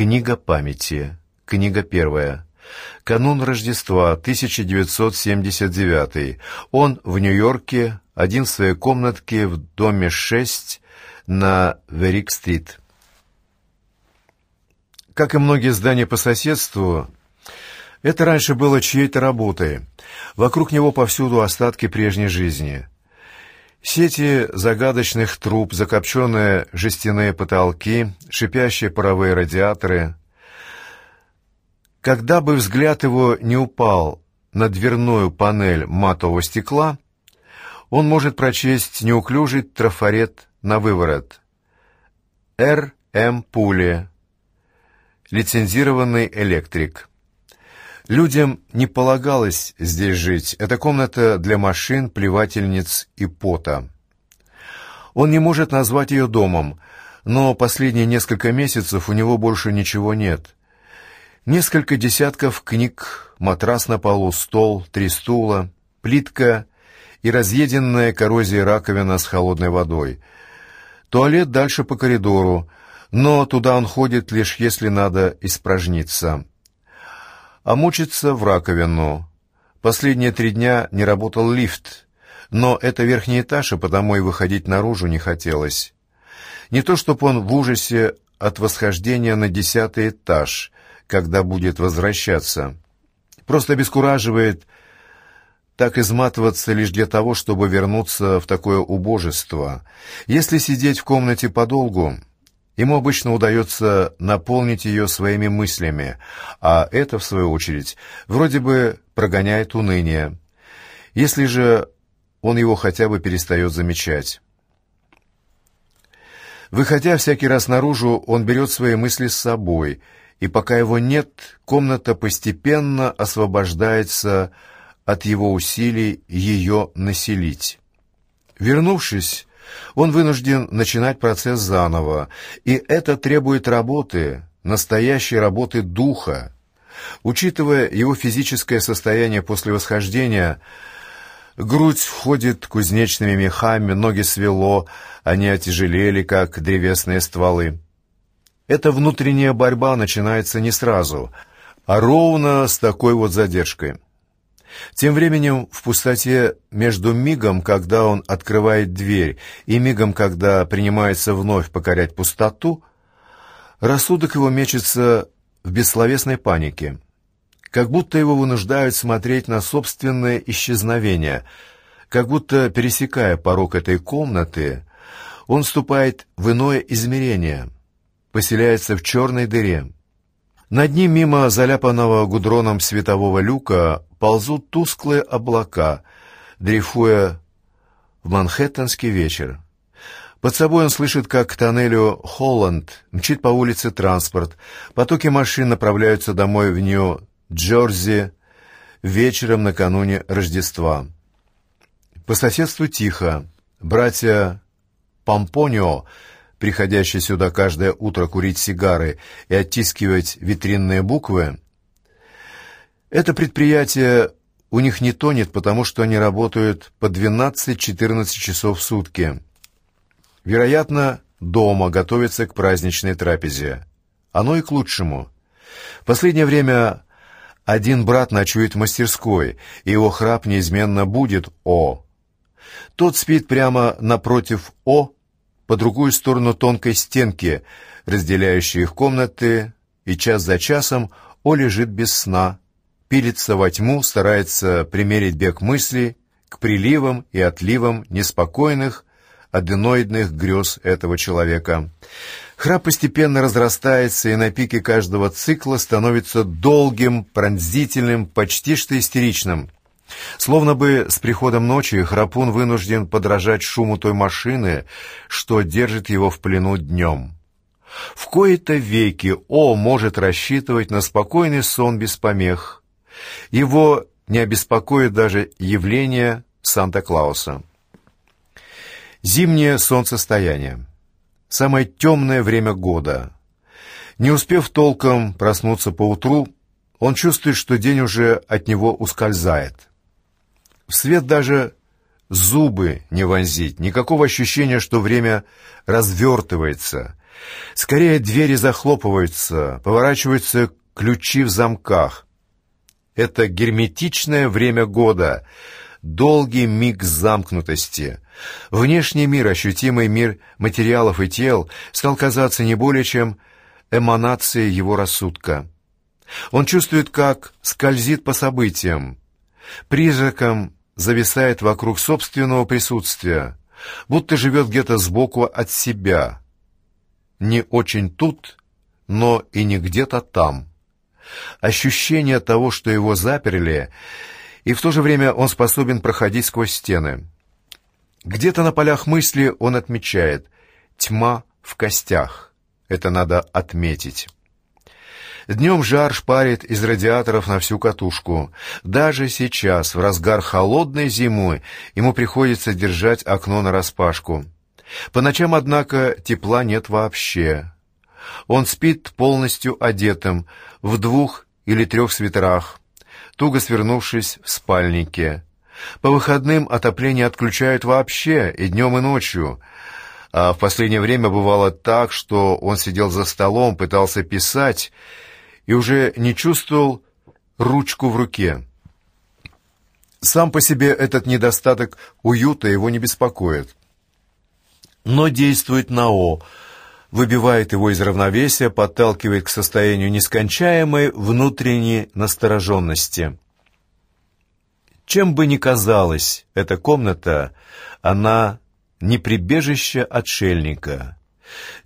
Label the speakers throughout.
Speaker 1: Книга памяти. Книга первая. Канун Рождества, 1979. Он в Нью-Йорке, один в своей комнатке в доме 6 на Верик-стрит. Как и многие здания по соседству, это раньше было чьей-то работой. Вокруг него повсюду остатки прежней жизни. Сети загадочных труб, закопченные жестяные потолки, шипящие паровые радиаторы. Когда бы взгляд его не упал на дверную панель матового стекла, он может прочесть неуклюжий трафарет на выворот. «Р. М. Пули. Лицензированный электрик». Людям не полагалось здесь жить. Это комната для машин, плевательниц и пота. Он не может назвать ее домом, но последние несколько месяцев у него больше ничего нет. Несколько десятков книг, матрас на полу, стол, три стула, плитка и разъеденная коррозией раковина с холодной водой. Туалет дальше по коридору, но туда он ходит лишь если надо испражниться а мучиться в раковину. Последние три дня не работал лифт, но это верхний этаж, и потому и выходить наружу не хотелось. Не то чтобы он в ужасе от восхождения на десятый этаж, когда будет возвращаться. Просто обескураживает так изматываться лишь для того, чтобы вернуться в такое убожество. Если сидеть в комнате подолгу, Ему обычно удается наполнить ее своими мыслями, а это, в свою очередь, вроде бы прогоняет уныние. Если же он его хотя бы перестает замечать. Выходя всякий раз наружу, он берет свои мысли с собой, и пока его нет, комната постепенно освобождается от его усилий ее населить. Вернувшись, он вынужден начинать процесс заново, и это требует работы, настоящей работы духа. Учитывая его физическое состояние после восхождения, грудь входит кузнечными мехами, ноги свело, они отяжелели, как древесные стволы. Эта внутренняя борьба начинается не сразу, а ровно с такой вот задержкой. Тем временем в пустоте между мигом, когда он открывает дверь, и мигом, когда принимается вновь покорять пустоту, рассудок его мечется в бессловесной панике, как будто его вынуждают смотреть на собственное исчезновение, как будто, пересекая порог этой комнаты, он вступает в иное измерение, поселяется в черной дыре. Над ним, мимо заляпанного гудроном светового люка, ползут тусклые облака, дрейфуя в манхэттенский вечер. Под собой он слышит, как к тоннелю Холланд мчит по улице транспорт. Потоки машин направляются домой в Нью-Джерси вечером накануне Рождества. По соседству тихо. Братья Помпонио, приходящие сюда каждое утро курить сигары и оттискивать витринные буквы, это предприятие у них не тонет, потому что они работают по 12-14 часов в сутки. Вероятно, дома готовятся к праздничной трапезе. Оно и к лучшему. Последнее время один брат ночует в мастерской, и его храп неизменно будет О. Тот спит прямо напротив О, по другую сторону тонкой стенки, разделяющей их комнаты, и час за часом О лежит без сна, пилится во тьму, старается примерить бег мысли к приливам и отливам неспокойных, аденоидных грез этого человека. Храп постепенно разрастается и на пике каждого цикла становится долгим, пронзительным, почти что истеричным. Словно бы с приходом ночи храпун вынужден подражать шуму той машины, что держит его в плену днем. В кои-то веки О может рассчитывать на спокойный сон без помех, его не обеспокоит даже явление Санта-Клауса. Зимнее солнцестояние. Самое темное время года. Не успев толком проснуться поутру, он чувствует, что день уже от него ускользает. В свет даже зубы не вонзить, никакого ощущения, что время развертывается, Скорее двери захлопываются, поворачиваются ключи в замках. Это герметичное время года, долгий миг замкнутости. Внешний мир, ощутимый мир материалов и тел, стал казаться не более чем эманацией его рассудка. Он чувствует, как скользит по событиям, призраком зависает вокруг собственного присутствия, будто живет где-то сбоку от себя. Не очень тут, но и не где-то там. Ощущение того, что его заперли, и в то же время он способен проходить сквозь стены. Где-то на полях мысли он отмечает «тьма в костях». Это надо отметить. Днем жар шпарит из радиаторов на всю катушку. Даже сейчас, в разгар холодной зимы, ему приходится держать окно нараспашку. По ночам, однако, тепла нет вообще. Он спит полностью одетым, в двух или трех свитерах, туго свернувшись в спальнике. По выходным отопление отключают вообще и днем, и ночью. А в последнее время бывало так, что он сидел за столом, пытался писать и уже не чувствовал ручку в руке. Сам по себе этот недостаток уюта его не беспокоит. Но действует НАО, выбивает его из равновесия, подталкивает к состоянию нескончаемой внутренней настороженности. Чем бы ни казалась эта комната, она не прибежище отшельника.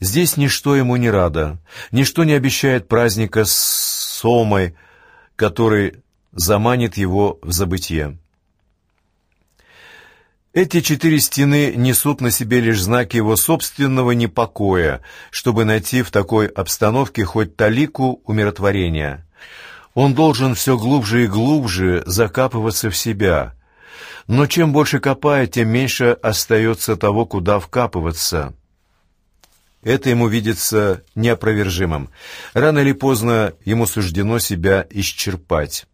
Speaker 1: Здесь ничто ему не радо, ничто не обещает праздника с Сомой, который заманит его в забытье. Эти четыре стены несут на себе лишь знаки его собственного непокоя, чтобы найти в такой обстановке хоть талику умиротворения. Он должен все глубже и глубже закапываться в себя. Но чем больше копает, тем меньше остается того, куда вкапываться. Это ему видится неопровержимым. Рано или поздно ему суждено себя исчерпать.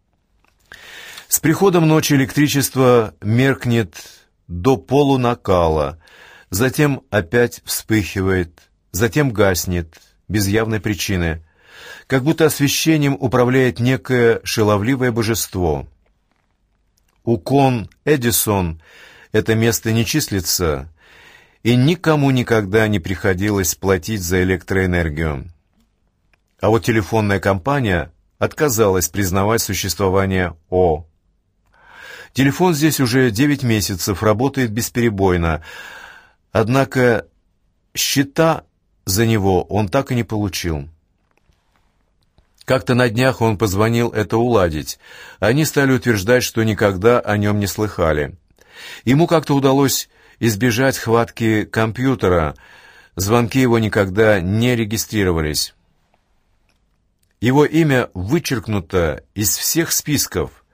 Speaker 1: С приходом ночи электричество меркнет до полунакала, затем опять вспыхивает, затем гаснет, без явной причины, как будто освещением управляет некое шаловливое божество. У Кон Эдисон это место не числится, и никому никогда не приходилось платить за электроэнергию. А вот телефонная компания отказалась признавать существование О. Телефон здесь уже 9 месяцев, работает бесперебойно, однако счета за него он так и не получил. Как-то на днях он позвонил это уладить. Они стали утверждать, что никогда о нем не слыхали. Ему как-то удалось избежать хватки компьютера, звонки его никогда не регистрировались. Его имя вычеркнуто из всех списков.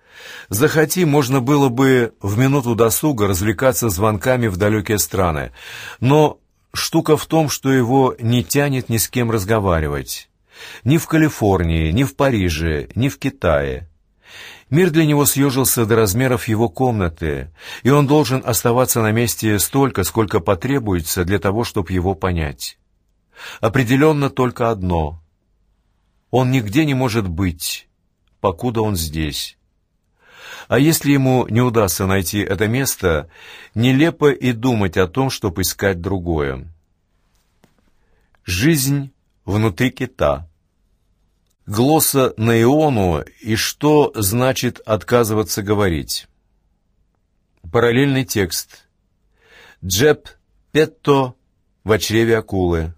Speaker 1: Захоти, можно было бы в минуту досуга развлекаться звонками в далекие страны, но штука в том, что его не тянет ни с кем разговаривать. Ни в Калифорнии, ни в Париже, ни в Китае. Мир для него съежился до размеров его комнаты, и он должен оставаться на месте столько, сколько потребуется для того, чтобы его понять. Определенно только одно. Он нигде не может быть, покуда он здесь. А если ему не удастся найти это место, нелепо и думать о том, чтобы искать другое. Жизнь внутри кита глосса на иону и что значит отказываться говорить. Параллельный текст. Джеб Петто в чреве акулы.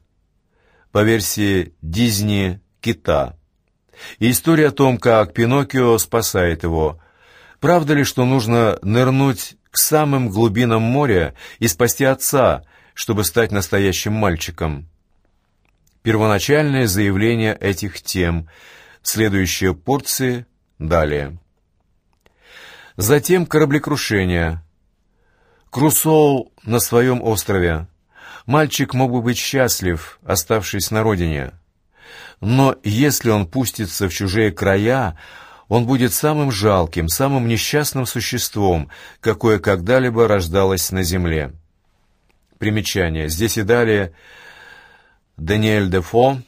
Speaker 1: По версии Дизни «Кита». И история о том, как Пиноккио спасает его. Правда ли, что нужно нырнуть к самым глубинам моря и спасти отца, чтобы стать настоящим мальчиком? Первоначальное заявление этих тем. Следующие порции далее. Затем кораблекрушение. Крусоу на своем острове. Мальчик мог бы быть счастлив, оставшись на родине. Но если он пустится в чужие края, он будет самым жалким, самым несчастным существом, какое когда-либо рождалось на земле. Примечание. Здесь и далее Даниэль Дефо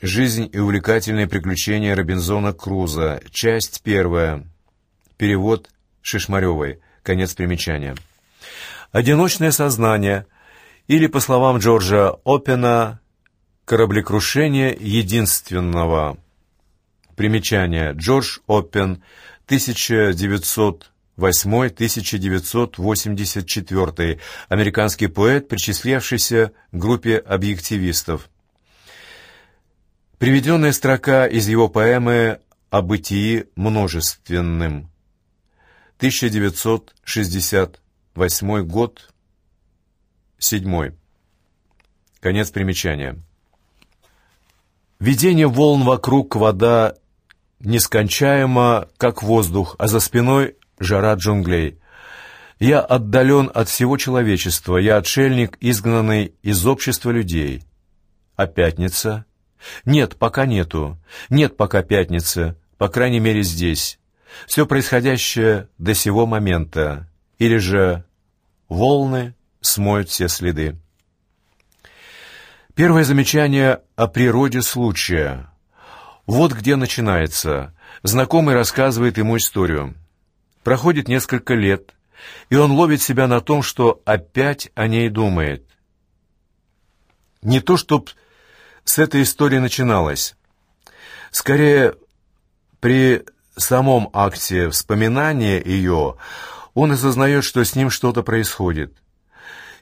Speaker 1: «Жизнь и увлекательные приключения Робинзона Круза», часть первая, перевод Шишмаревой, конец примечания. «Одиночное сознание» или, по словам Джорджа Оппена, «Кораблекрушение единственного». Примечание. Джордж Оппен, 1908-1984, американский поэт, причислявшийся к группе объективистов. Приведенная строка из его поэмы о бытии множественным. 1968 год, 7. Конец примечания. Видение волн вокруг вода нескончаемо, как воздух, а за спиной жара джунглей. Я отдален от всего человечества, я отшельник, изгнанный из общества людей. А пятница — нет, пока нету. Нет пока пятницы, по крайней мере здесь. Все происходящее до сего момента. Или же волны смоют все следы. Первое замечание о природе случая. Вот где начинается. Знакомый рассказывает ему историю. Проходит несколько лет, и он ловит себя на том, что опять о ней думает. Не то, чтоб с этой истории начиналось. Скорее, при самом акте вспоминания ее он осознает, что с ним что-то происходит.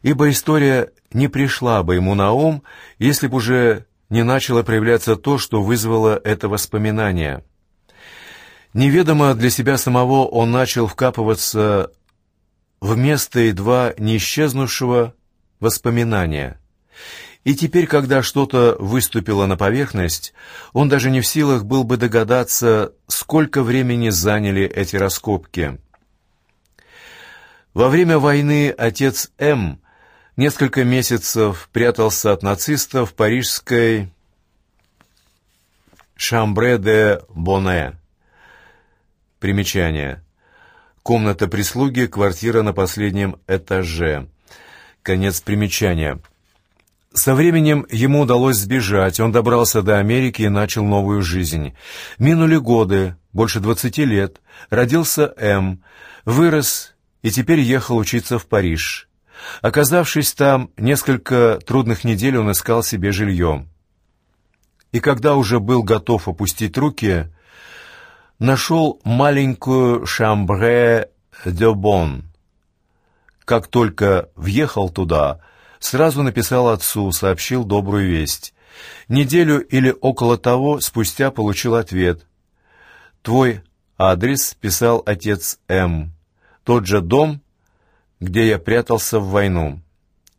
Speaker 1: Ибо история не пришла бы ему на ум, если бы уже не начало проявляться то, что вызвало это воспоминание. Неведомо для себя самого он начал вкапываться в место едва не исчезнувшего воспоминания. И теперь, когда что-то выступило на поверхность, он даже не в силах был бы догадаться, сколько времени заняли эти раскопки. Во время войны отец М. несколько месяцев прятался от нацистов в парижской Шамбре де Боне. Примечание. Комната прислуги, квартира на последнем этаже. Конец примечания. Со временем ему удалось сбежать, он добрался до Америки и начал новую жизнь. Минули годы, больше двадцати лет, родился М, вырос и теперь ехал учиться в Париж. Оказавшись там, несколько трудных недель он искал себе жилье. И когда уже был готов опустить руки, нашел маленькую Шамбре де Бон. Как только въехал туда — Сразу написал отцу, сообщил добрую весть. Неделю или около того спустя получил ответ. «Твой адрес», — писал отец М. «Тот же дом, где я прятался в войну».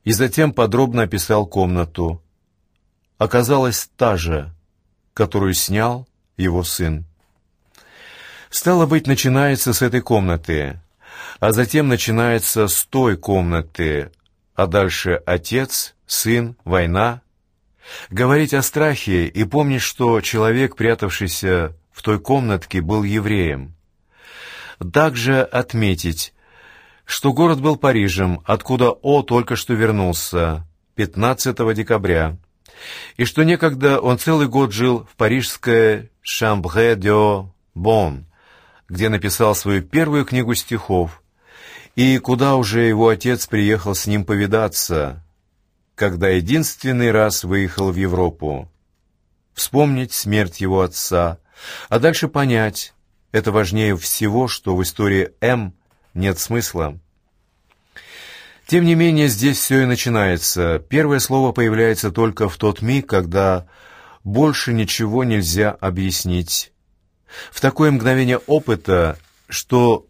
Speaker 1: И затем подробно описал комнату. Оказалась та же, которую снял его сын. Стало быть, начинается с этой комнаты, а затем начинается с той комнаты, а дальше отец, сын, война. Говорить о страхе и помнить, что человек, прятавшийся в той комнатке, был евреем. Также отметить, что город был Парижем, откуда О только что вернулся, 15 декабря, и что некогда он целый год жил в парижской «Шамбре де Бон», где написал свою первую книгу стихов, и куда уже его отец приехал с ним повидаться, когда единственный раз выехал в Европу. Вспомнить смерть его отца, а дальше понять, это важнее всего, что в истории М нет смысла. Тем не менее, здесь все и начинается. Первое слово появляется только в тот миг, когда больше ничего нельзя объяснить. В такое мгновение опыта, что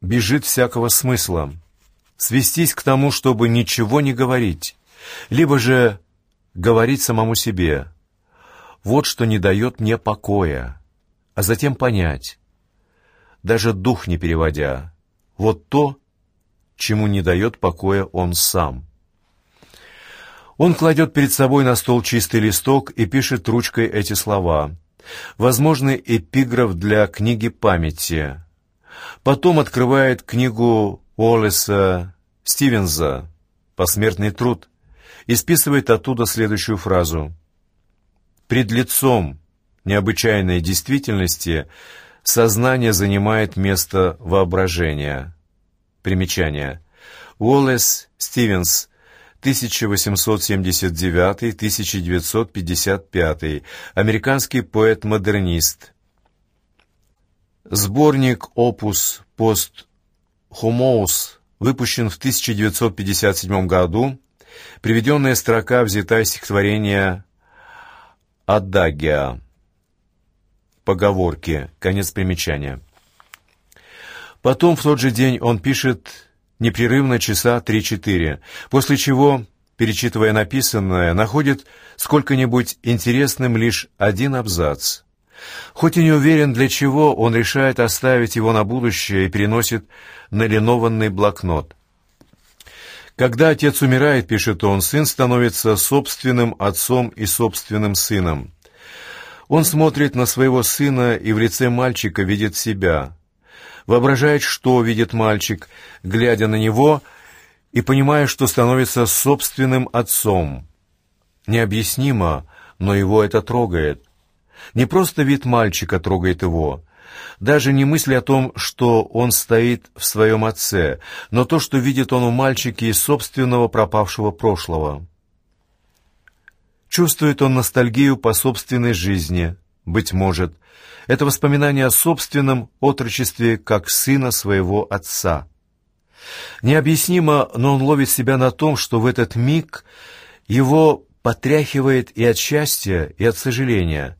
Speaker 1: бежит всякого смысла. Свестись к тому, чтобы ничего не говорить, либо же говорить самому себе. Вот что не дает мне покоя, а затем понять, даже дух не переводя, вот то, чему не дает покоя он сам. Он кладет перед собой на стол чистый листок и пишет ручкой эти слова. Возможный эпиграф для книги памяти — Потом открывает книгу Уоллеса Стивенса «Посмертный труд» и списывает оттуда следующую фразу. «Пред лицом необычайной действительности сознание занимает место воображения». Примечание. Уоллес Стивенс, 1879-1955, американский поэт-модернист. Сборник «Опус пост Хумоус» выпущен в 1957 году. Приведенная строка взята из стихотворения «Адагия». Поговорки. Конец примечания. Потом в тот же день он пишет непрерывно часа три-четыре, после чего, перечитывая написанное, находит сколько-нибудь интересным лишь один абзац. Хоть и не уверен, для чего, он решает оставить его на будущее и переносит на линованный блокнот. Когда отец умирает, пишет он, сын становится собственным отцом и собственным сыном. Он смотрит на своего сына и в лице мальчика видит себя воображает, что видит мальчик, глядя на него и понимая, что становится собственным отцом. Необъяснимо, но его это трогает. Не просто вид мальчика трогает его, даже не мысль о том, что он стоит в своем отце, но то, что видит он у мальчики из собственного пропавшего прошлого. Чувствует он ностальгию по собственной жизни, быть может, это воспоминание о собственном отрочестве как сына своего отца. Необъяснимо, но он ловит себя на том, что в этот миг его потряхивает и от счастья, и от сожаления,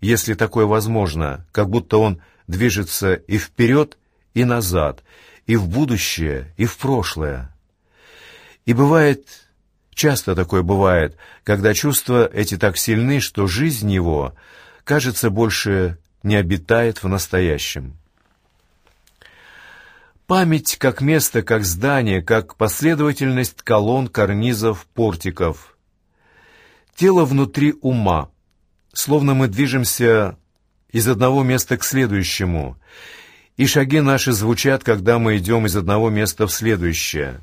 Speaker 1: если такое возможно, как будто он движется и вперед, и назад, и в будущее, и в прошлое. И бывает, часто такое бывает, когда чувства эти так сильны, что жизнь его кажется больше не обитает в настоящем. Память как место, как здание, как последовательность колонн, карнизов, портиков. Тело внутри ума, словно мы движемся из одного места к следующему, и шаги наши звучат, когда мы идем из одного места в следующее.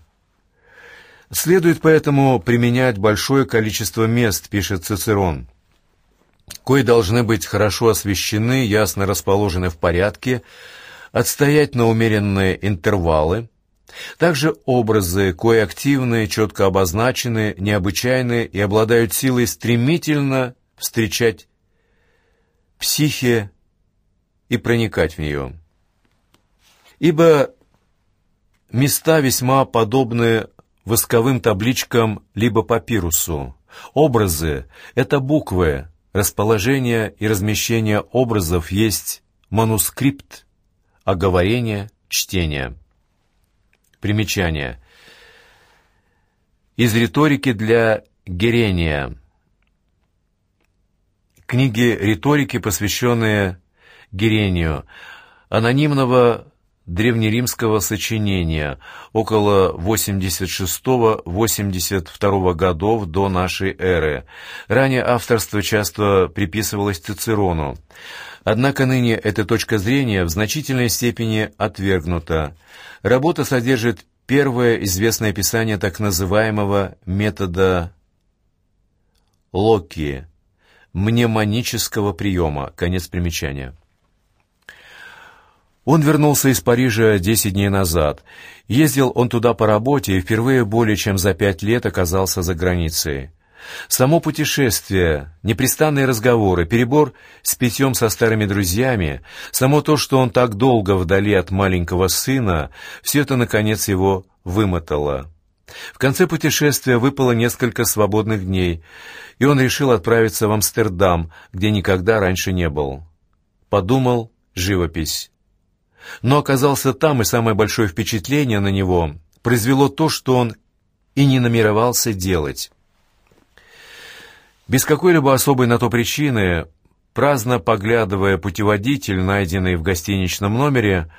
Speaker 1: Следует поэтому применять большое количество мест, пишет Цицерон кои должны быть хорошо освещены, ясно расположены в порядке, отстоять на умеренные интервалы, также образы, кои активные, четко обозначены, необычайные и обладают силой стремительно встречать психе и проникать в нее. Ибо места весьма подобны восковым табличкам либо папирусу. Образы — это буквы, Расположение и размещение образов есть манускрипт, оговорение, чтение. Примечание. Из риторики для Герения. Книги риторики, посвященные Герению, анонимного древнеримского сочинения около 86-82 годов до нашей эры. Ранее авторство часто приписывалось Цицерону. Однако ныне эта точка зрения в значительной степени отвергнута. Работа содержит первое известное описание так называемого метода Локи, мнемонического приема. Конец примечания. Он вернулся из Парижа десять дней назад. Ездил он туда по работе и впервые более чем за пять лет оказался за границей. Само путешествие, непрестанные разговоры, перебор с питьем со старыми друзьями, само то, что он так долго вдали от маленького сына, все это, наконец, его вымотало. В конце путешествия выпало несколько свободных дней, и он решил отправиться в Амстердам, где никогда раньше не был. Подумал живопись но оказался там, и самое большое впечатление на него произвело то, что он и не намеревался делать. Без какой-либо особой на то причины, праздно поглядывая путеводитель, найденный в гостиничном номере,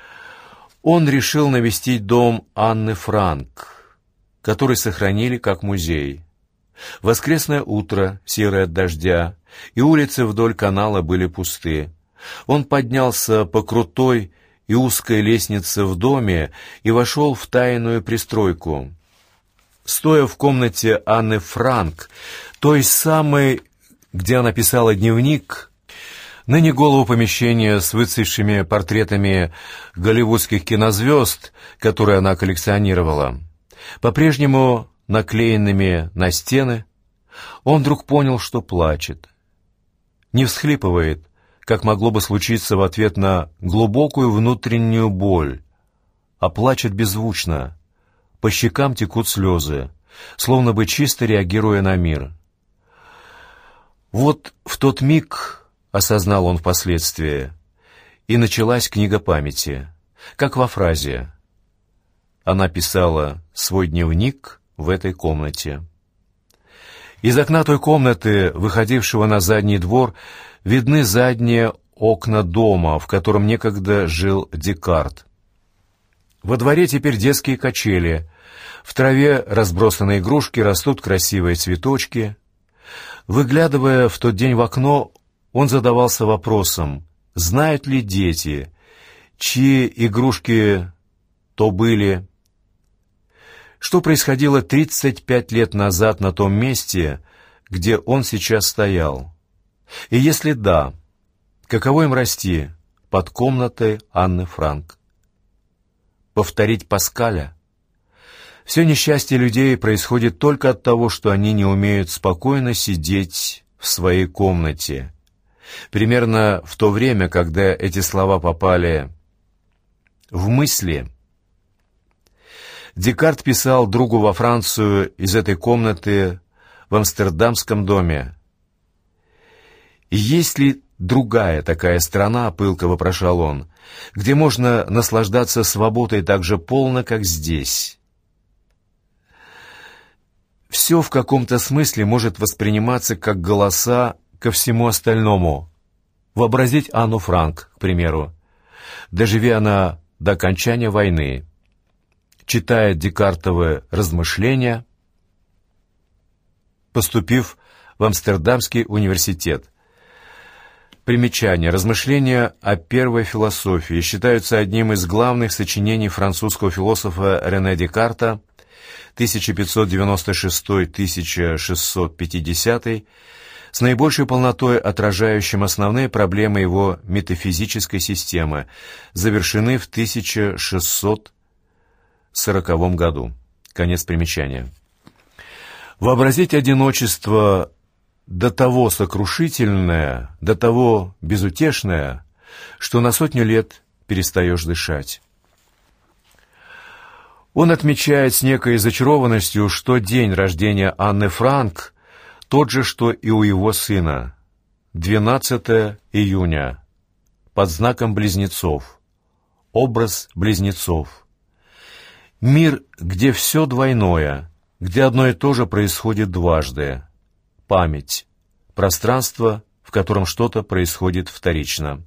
Speaker 1: он решил навестить дом Анны Франк, который сохранили как музей. Воскресное утро, серое от дождя, и улицы вдоль канала были пусты. Он поднялся по крутой, и узкая лестница в доме и вошел в тайную пристройку. стоя в комнате Анны Франк, той самой, где она писала дневник, ныне голову помещения с выцветшими портретами голливудских кинозвезд, которые она коллекционировала, по-прежнему наклеенными на стены, он вдруг понял, что плачет. Не всхлипывает, как могло бы случиться в ответ на глубокую внутреннюю боль, а плачет беззвучно. По щекам текут слезы, словно бы чисто реагируя на мир. Вот в тот миг, осознал он впоследствии, и началась книга памяти, как во фразе. Она писала свой дневник в этой комнате. Из окна той комнаты, выходившего на задний двор, видны задние окна дома, в котором некогда жил Декарт. Во дворе теперь детские качели. В траве разбросаны игрушки, растут красивые цветочки. Выглядывая в тот день в окно, он задавался вопросом, знают ли дети, чьи игрушки то были, что происходило 35 лет назад на том месте, где он сейчас стоял. И если да, каково им расти под комнатой Анны Франк? повторить Паскаля. Все несчастье людей происходит только от того, что они не умеют спокойно сидеть в своей комнате. Примерно в то время, когда эти слова попали в мысли, Декарт писал другу во Францию из этой комнаты в Амстердамском доме. «Есть ли другая такая страна, — пылко вопрошал он, где можно наслаждаться свободой так же полно, как здесь. Все в каком-то смысле может восприниматься как голоса ко всему остальному. Вообразить Анну Франк, к примеру. Доживи она до окончания войны. Читая Декартовы размышления, поступив в Амстердамский университет – Примечание. Размышления о первой философии считаются одним из главных сочинений французского философа Рене Декарта 1596-1650 с наибольшей полнотой отражающим основные проблемы его метафизической системы, завершены в 1640 году. Конец примечания. Вообразить одиночество до того сокрушительное, до того безутешное, что на сотню лет перестаешь дышать. Он отмечает с некой зачарованностью, что день рождения Анны Франк тот же, что и у его сына, 12 июня, под знаком близнецов, образ близнецов. Мир, где все двойное, где одно и то же происходит дважды — память, пространство, в котором что-то происходит вторично.